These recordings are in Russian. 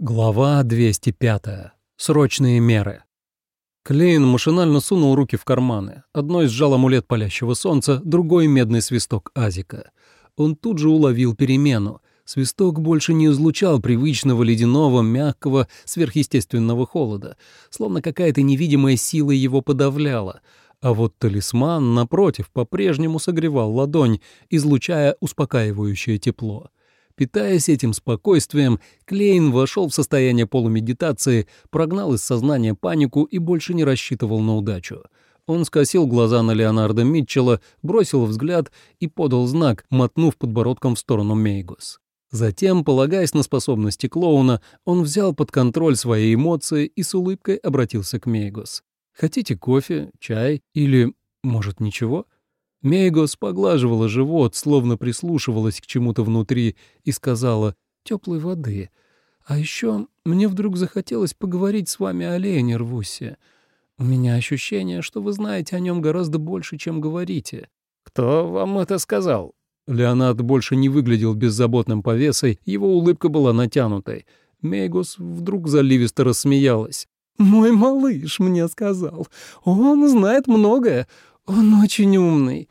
Глава 205. Срочные меры. Клейн машинально сунул руки в карманы. Одной сжал амулет палящего солнца, другой — медный свисток Азика. Он тут же уловил перемену. Свисток больше не излучал привычного ледяного, мягкого, сверхъестественного холода, словно какая-то невидимая сила его подавляла. А вот талисман, напротив, по-прежнему согревал ладонь, излучая успокаивающее тепло. Питаясь этим спокойствием, Клейн вошел в состояние полумедитации, прогнал из сознания панику и больше не рассчитывал на удачу. Он скосил глаза на Леонарда Митчелла, бросил взгляд и подал знак, мотнув подбородком в сторону Мейгус. Затем, полагаясь на способности клоуна, он взял под контроль свои эмоции и с улыбкой обратился к Мейгус. «Хотите кофе, чай или, может, ничего?» Мейгос поглаживала живот, словно прислушивалась к чему-то внутри, и сказала «теплой воды». «А еще мне вдруг захотелось поговорить с вами о Лене Рвусе. У меня ощущение, что вы знаете о нем гораздо больше, чем говорите». «Кто вам это сказал?» Леонард больше не выглядел беззаботным повесой, его улыбка была натянутой. Мейгос вдруг заливисто рассмеялась. «Мой малыш мне сказал. Он знает многое. «Он очень умный».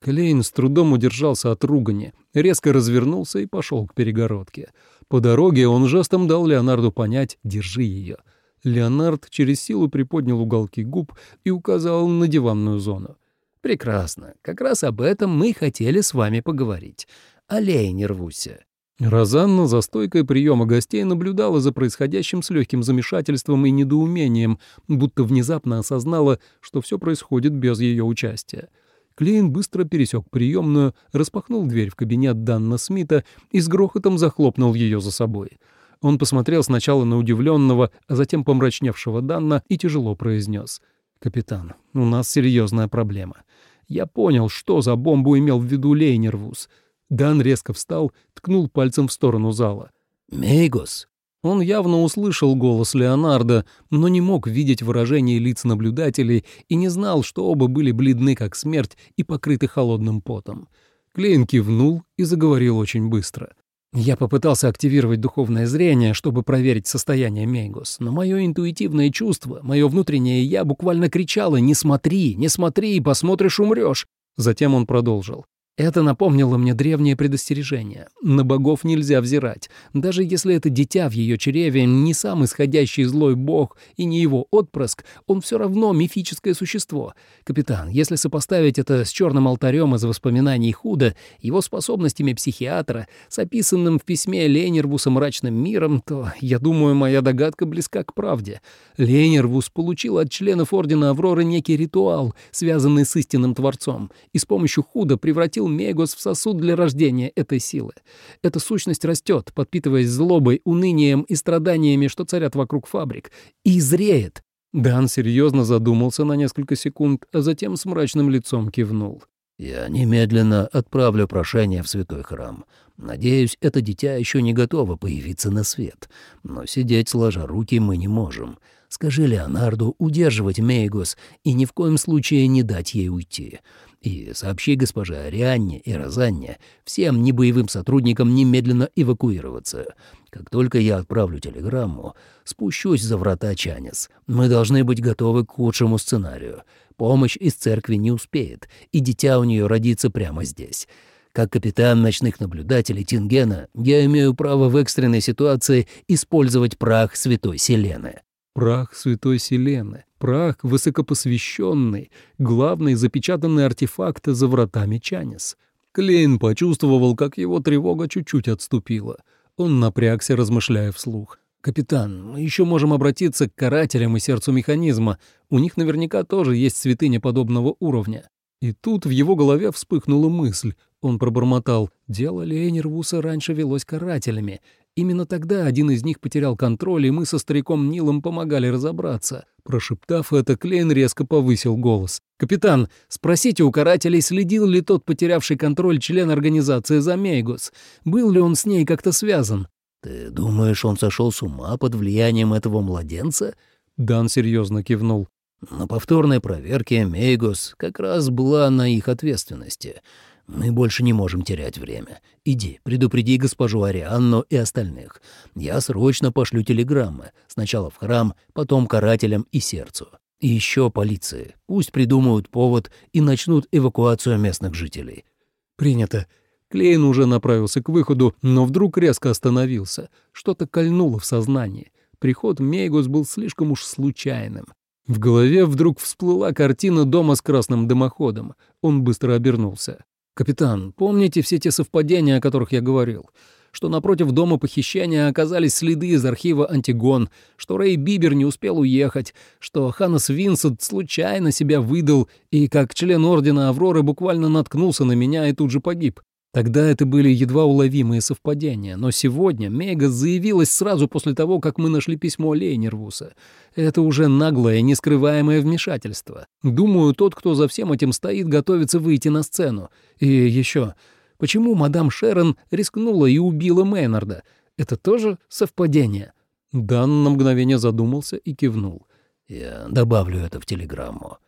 Клейн с трудом удержался от ругани, резко развернулся и пошел к перегородке. По дороге он жестом дал Леонарду понять «держи ее». Леонард через силу приподнял уголки губ и указал на диванную зону. «Прекрасно. Как раз об этом мы хотели с вами поговорить. Аллей, не рвуся». Розанна за стойкой приема гостей наблюдала за происходящим с легким замешательством и недоумением, будто внезапно осознала, что все происходит без ее участия. Клейн быстро пересек приемную, распахнул дверь в кабинет Данна Смита и с грохотом захлопнул ее за собой. Он посмотрел сначала на удивленного, а затем помрачневшего Данна и тяжело произнес. «Капитан, у нас серьезная проблема. Я понял, что за бомбу имел в виду Лейнервуз. Дан резко встал, ткнул пальцем в сторону зала. «Мейгос!» Он явно услышал голос Леонардо, но не мог видеть выражение лиц наблюдателей и не знал, что оба были бледны как смерть и покрыты холодным потом. Клейн кивнул и заговорил очень быстро. Я попытался активировать духовное зрение, чтобы проверить состояние Мейгос, но мое интуитивное чувство, мое внутреннее «я» буквально кричало «Не смотри, не смотри, посмотришь, умрешь». Затем он продолжил. Это напомнило мне древнее предостережение. На богов нельзя взирать. Даже если это дитя в ее чреве не сам исходящий злой бог и не его отпрыск, он все равно мифическое существо. Капитан, если сопоставить это с черным алтарем из воспоминаний Худа, его способностями психиатра, с описанным в письме Ленервуса мрачным миром, то, я думаю, моя догадка близка к правде. Ленервус получил от членов Ордена Авроры некий ритуал, связанный с истинным Творцом, и с помощью Худа превратил Мегос в сосуд для рождения этой силы. Эта сущность растет, подпитываясь злобой, унынием и страданиями, что царят вокруг фабрик, и зреет. Дан серьезно задумался на несколько секунд, а затем с мрачным лицом кивнул. «Я немедленно отправлю прошение в святой храм. Надеюсь, это дитя еще не готово появиться на свет. Но сидеть сложа руки мы не можем. Скажи Леонарду удерживать Мейгос и ни в коем случае не дать ей уйти. И сообщи госпоже Арианне и Розанне, всем небоевым сотрудникам немедленно эвакуироваться. Как только я отправлю телеграмму, спущусь за врата Чанис. Мы должны быть готовы к худшему сценарию. Помощь из церкви не успеет, и дитя у нее родится прямо здесь. Как капитан ночных наблюдателей Тингена, я имею право в экстренной ситуации использовать прах Святой Селены. Прах Святой Селены, прах высокопосвященный, главный запечатанный артефакт за вратами Чанис. Клейн почувствовал, как его тревога чуть-чуть отступила. Он напрягся, размышляя вслух. «Капитан, мы еще можем обратиться к карателям и сердцу механизма. У них наверняка тоже есть святыня подобного уровня». И тут в его голове вспыхнула мысль. Он пробормотал. «Дело Лейнервуса раньше велось карателями. Именно тогда один из них потерял контроль, и мы со стариком Нилом помогали разобраться». Прошептав это, Клейн резко повысил голос. «Капитан, спросите у карателей, следил ли тот потерявший контроль член организации за Мейгус? Был ли он с ней как-то связан?» «Ты думаешь, он сошел с ума под влиянием этого младенца?» Дан серьезно кивнул. На повторной проверке Мейгос как раз была на их ответственности. Мы больше не можем терять время. Иди, предупреди госпожу Арианну и остальных. Я срочно пошлю телеграммы. Сначала в храм, потом карателям и сердцу. И еще полиции. Пусть придумают повод и начнут эвакуацию местных жителей. Принято. Клейн уже направился к выходу, но вдруг резко остановился. Что-то кольнуло в сознании. Приход Мейгус был слишком уж случайным. В голове вдруг всплыла картина дома с красным дымоходом. Он быстро обернулся. «Капитан, помните все те совпадения, о которых я говорил? Что напротив дома похищения оказались следы из архива «Антигон», что Рэй Бибер не успел уехать, что Ханнес Винсент случайно себя выдал и, как член Ордена Авроры, буквально наткнулся на меня и тут же погиб. Тогда это были едва уловимые совпадения, но сегодня Мега заявилась сразу после того, как мы нашли письмо Лейнервуса. Это уже наглое, нескрываемое вмешательство. Думаю, тот, кто за всем этим стоит, готовится выйти на сцену. И еще, почему мадам Шерон рискнула и убила Мейнарда? Это тоже совпадение?» Дан на мгновение задумался и кивнул. «Я добавлю это в телеграмму».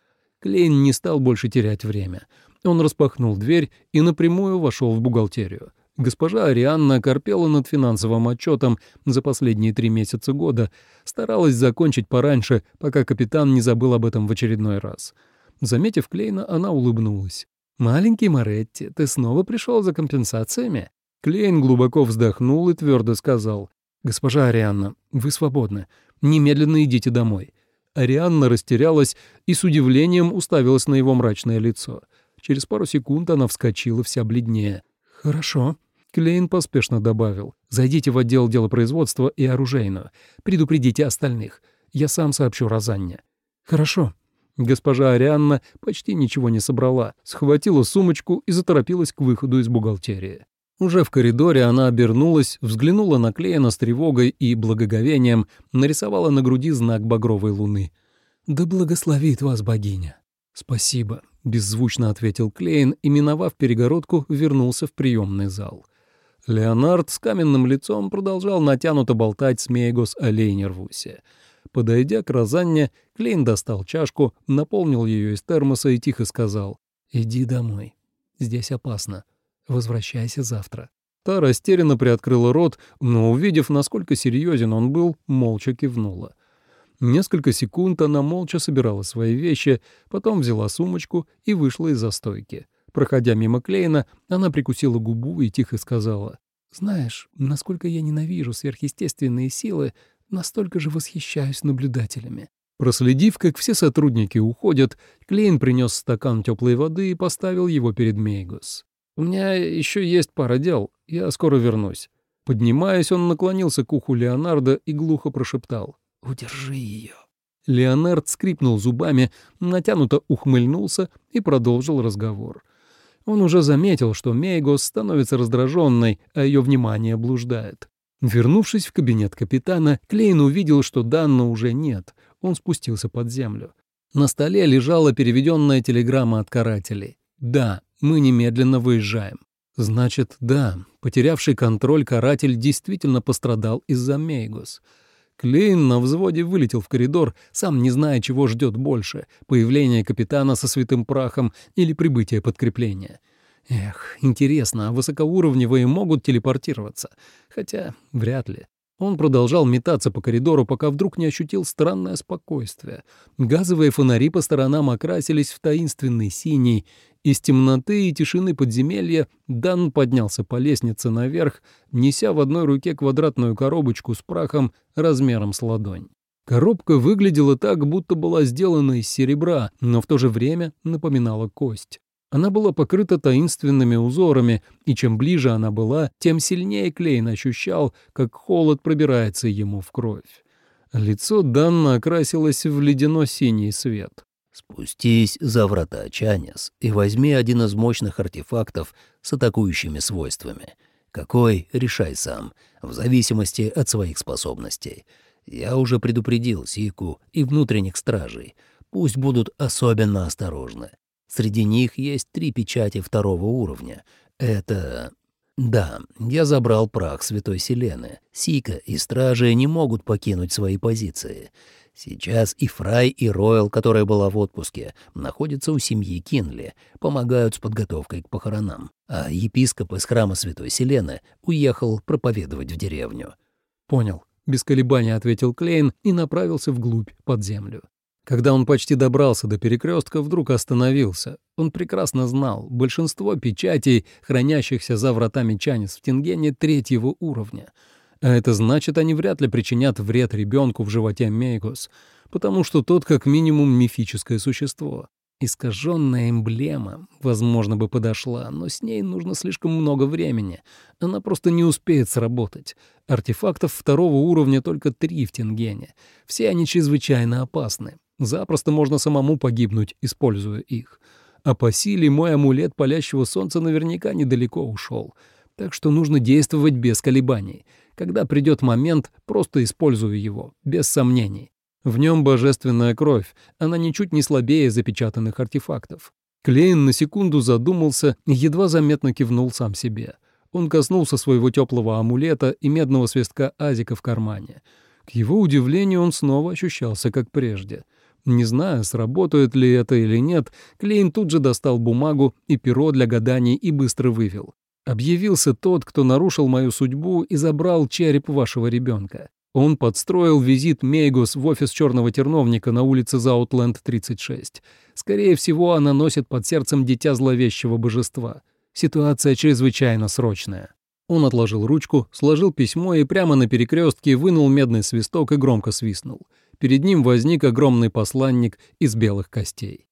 Клейн не стал больше терять время. Он распахнул дверь и напрямую вошел в бухгалтерию. Госпожа Арианна корпела над финансовым отчетом за последние три месяца года, старалась закончить пораньше, пока капитан не забыл об этом в очередной раз. Заметив Клейна, она улыбнулась. «Маленький Моретти, ты снова пришел за компенсациями?» Клейн глубоко вздохнул и твердо сказал. «Госпожа Арианна, вы свободны. Немедленно идите домой». Арианна растерялась и с удивлением уставилась на его мрачное лицо. Через пару секунд она вскочила вся бледнее. «Хорошо». Клейн поспешно добавил. «Зайдите в отдел делопроизводства и оружейную. Предупредите остальных. Я сам сообщу Розанне». «Хорошо». Госпожа Арианна почти ничего не собрала, схватила сумочку и заторопилась к выходу из бухгалтерии. Уже в коридоре она обернулась, взглянула на Клейна с тревогой и благоговением, нарисовала на груди знак багровой луны. «Да благословит вас богиня!» «Спасибо», — беззвучно ответил Клейн и, миновав перегородку, вернулся в приемный зал. Леонард с каменным лицом продолжал натянуто болтать с Мейгос о. Подойдя к Розанне, Клейн достал чашку, наполнил ее из термоса и тихо сказал «Иди домой. Здесь опасно. Возвращайся завтра». Та растерянно приоткрыла рот, но, увидев, насколько серьезен он был, молча кивнула. Несколько секунд она молча собирала свои вещи, потом взяла сумочку и вышла из застойки. Проходя мимо Клейна, она прикусила губу и тихо сказала, «Знаешь, насколько я ненавижу сверхъестественные силы, настолько же восхищаюсь наблюдателями». Проследив, как все сотрудники уходят, Клейн принес стакан теплой воды и поставил его перед Мейгус. «У меня еще есть пара дел, я скоро вернусь». Поднимаясь, он наклонился к уху Леонардо и глухо прошептал. Удержи ее. Леонард скрипнул зубами, натянуто ухмыльнулся и продолжил разговор. Он уже заметил, что Мейгос становится раздраженной, а ее внимание блуждает. Вернувшись в кабинет капитана, Клейн увидел, что Данна уже нет. Он спустился под землю. На столе лежала переведенная телеграмма от карателей. «Да, мы немедленно выезжаем». Значит, да, потерявший контроль каратель действительно пострадал из-за Мейгос. Клейн на взводе вылетел в коридор, сам не зная, чего ждет больше — появление капитана со святым прахом или прибытие подкрепления. Эх, интересно, а высокоуровневые могут телепортироваться? Хотя вряд ли. Он продолжал метаться по коридору, пока вдруг не ощутил странное спокойствие. Газовые фонари по сторонам окрасились в таинственный синий. Из темноты и тишины подземелья Дан поднялся по лестнице наверх, неся в одной руке квадратную коробочку с прахом размером с ладонь. Коробка выглядела так, будто была сделана из серебра, но в то же время напоминала кость. Она была покрыта таинственными узорами, и чем ближе она была, тем сильнее Клейн ощущал, как холод пробирается ему в кровь. Лицо Данна окрасилось в ледяно-синий свет. «Спустись за врата, Чанес, и возьми один из мощных артефактов с атакующими свойствами. Какой — решай сам, в зависимости от своих способностей. Я уже предупредил Сику и внутренних стражей. Пусть будут особенно осторожны. Среди них есть три печати второго уровня. Это... Да, я забрал прах Святой Селены. Сика и стражи не могут покинуть свои позиции. Сейчас и Фрай, и Ройл, которая была в отпуске, находятся у семьи Кинли, помогают с подготовкой к похоронам, а епископ из храма Святой Селены уехал проповедовать в деревню. «Понял», — без колебаний ответил Клейн и направился вглубь под землю. Когда он почти добрался до перекрестка, вдруг остановился. Он прекрасно знал, большинство печатей, хранящихся за вратами Чанис в Тингене, третьего уровня. А это значит, они вряд ли причинят вред ребенку в животе Мейгус, потому что тот как минимум мифическое существо. Искаженная эмблема, возможно, бы подошла, но с ней нужно слишком много времени. Она просто не успеет сработать. Артефактов второго уровня только три в Тенгене. Все они чрезвычайно опасны. Запросто можно самому погибнуть, используя их. А по силе мой амулет палящего солнца наверняка недалеко ушел. Так что нужно действовать без колебаний. Когда придет момент, просто использую его, без сомнений. В нем божественная кровь, она ничуть не слабее запечатанных артефактов. Клейн на секунду задумался едва заметно кивнул сам себе. Он коснулся своего теплого амулета и медного свистка Азика в кармане. К его удивлению, он снова ощущался как прежде. Не зная, сработает ли это или нет, Клейн тут же достал бумагу и перо для гаданий и быстро вывел. «Объявился тот, кто нарушил мою судьбу и забрал череп вашего ребенка. Он подстроил визит Мейгус в офис черного терновника на улице Заутленд 36. Скорее всего, она носит под сердцем дитя зловещего божества. Ситуация чрезвычайно срочная». Он отложил ручку, сложил письмо и прямо на перекрестке вынул медный свисток и громко свистнул. Перед ним возник огромный посланник из белых костей.